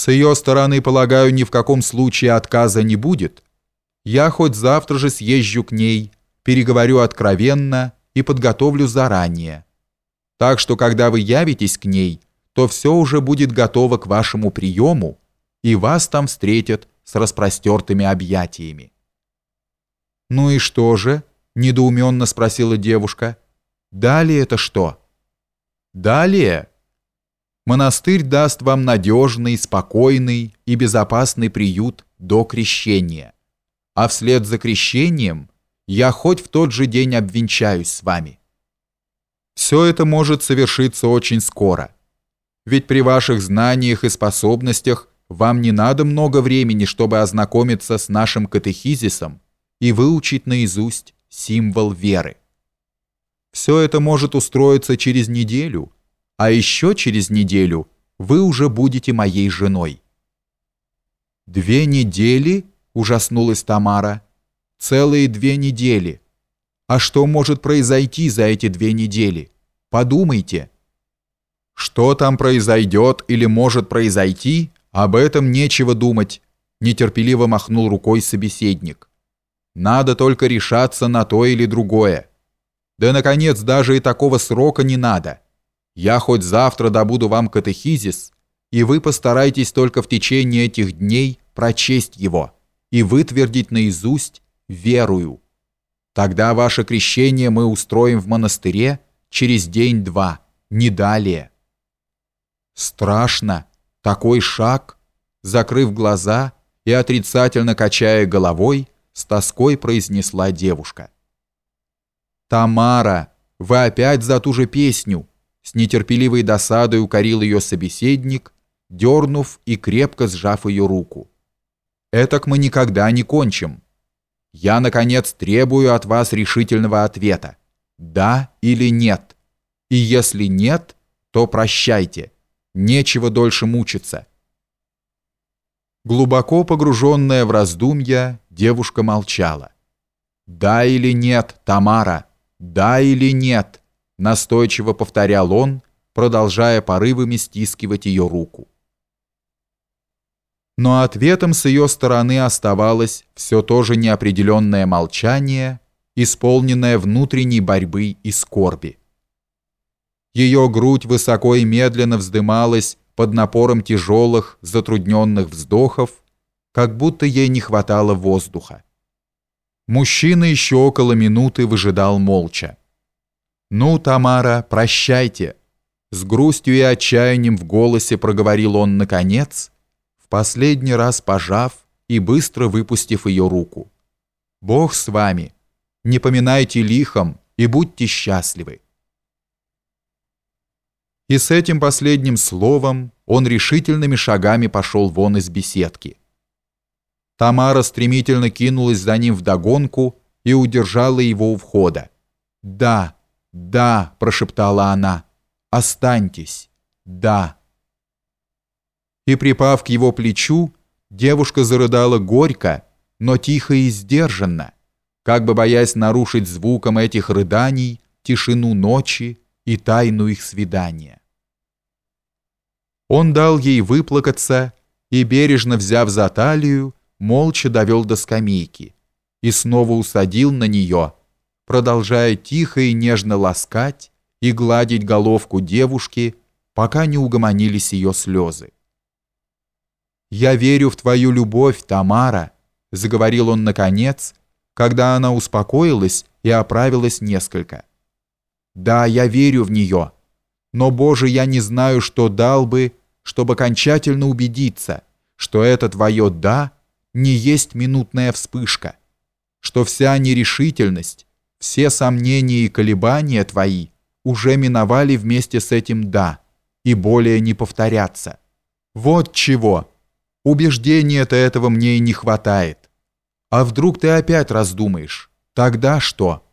С ее стороны, полагаю, ни в каком случае отказа не будет. Я хоть завтра же съезжу к ней, переговорю откровенно и подготовлю заранее. Так что, когда вы явитесь к ней, то все уже будет готово к вашему приему, и вас там встретят с распростертыми объятиями. «Ну и что же?» – недоуменно спросила девушка. «Далее это что?» «Далее?» Монастырь даст вам надежный, спокойный и безопасный приют до крещения. А вслед за крещением я хоть в тот же день обвенчаюсь с вами. Все это может совершиться очень скоро. Ведь при ваших знаниях и способностях вам не надо много времени, чтобы ознакомиться с нашим катехизисом и выучить наизусть символ веры. Все это может устроиться через неделю – а еще через неделю вы уже будете моей женой». «Две недели?» – ужаснулась Тамара. «Целые две недели. А что может произойти за эти две недели? Подумайте». «Что там произойдет или может произойти, об этом нечего думать», – нетерпеливо махнул рукой собеседник. «Надо только решаться на то или другое. Да, наконец, даже и такого срока не надо». Я хоть завтра добуду вам катехизис, и вы постарайтесь только в течение этих дней прочесть его и вытвердить наизусть «верую». Тогда ваше крещение мы устроим в монастыре через день-два, не далее. Страшно, такой шаг, закрыв глаза и отрицательно качая головой, с тоской произнесла девушка. «Тамара, вы опять за ту же песню!» С нетерпеливой досадой укорил ее собеседник, дернув и крепко сжав ее руку. «Этак мы никогда не кончим. Я, наконец, требую от вас решительного ответа. Да или нет? И если нет, то прощайте. Нечего дольше мучиться». Глубоко погруженная в раздумья, девушка молчала. «Да или нет, Тамара? Да или нет?» Настойчиво повторял он, продолжая порывами стискивать ее руку. Но ответом с ее стороны оставалось все то же неопределенное молчание, исполненное внутренней борьбы и скорби. Ее грудь высоко и медленно вздымалась под напором тяжелых, затрудненных вздохов, как будто ей не хватало воздуха. Мужчина еще около минуты выжидал молча. «Ну, Тамара, прощайте!» С грустью и отчаянием в голосе проговорил он наконец, в последний раз пожав и быстро выпустив ее руку. «Бог с вами! Не поминайте лихом и будьте счастливы!» И с этим последним словом он решительными шагами пошел вон из беседки. Тамара стремительно кинулась за ним вдогонку и удержала его у входа. «Да!» «Да», — прошептала она, — «останьтесь, да». И, припав к его плечу, девушка зарыдала горько, но тихо и сдержанно, как бы боясь нарушить звуком этих рыданий тишину ночи и тайну их свидания. Он дал ей выплакаться и, бережно взяв за талию, молча довел до скамейки и снова усадил на нее, продолжая тихо и нежно ласкать и гладить головку девушки, пока не угомонились ее слезы. «Я верю в твою любовь, Тамара», — заговорил он наконец, когда она успокоилась и оправилась несколько. «Да, я верю в нее, но, Боже, я не знаю, что дал бы, чтобы окончательно убедиться, что это твое «да» не есть минутная вспышка, что вся нерешительность, все сомнения и колебания твои уже миновали вместе с этим «да» и более не повторятся. Вот чего. Убеждения-то этого мне и не хватает. А вдруг ты опять раздумаешь? Тогда что?»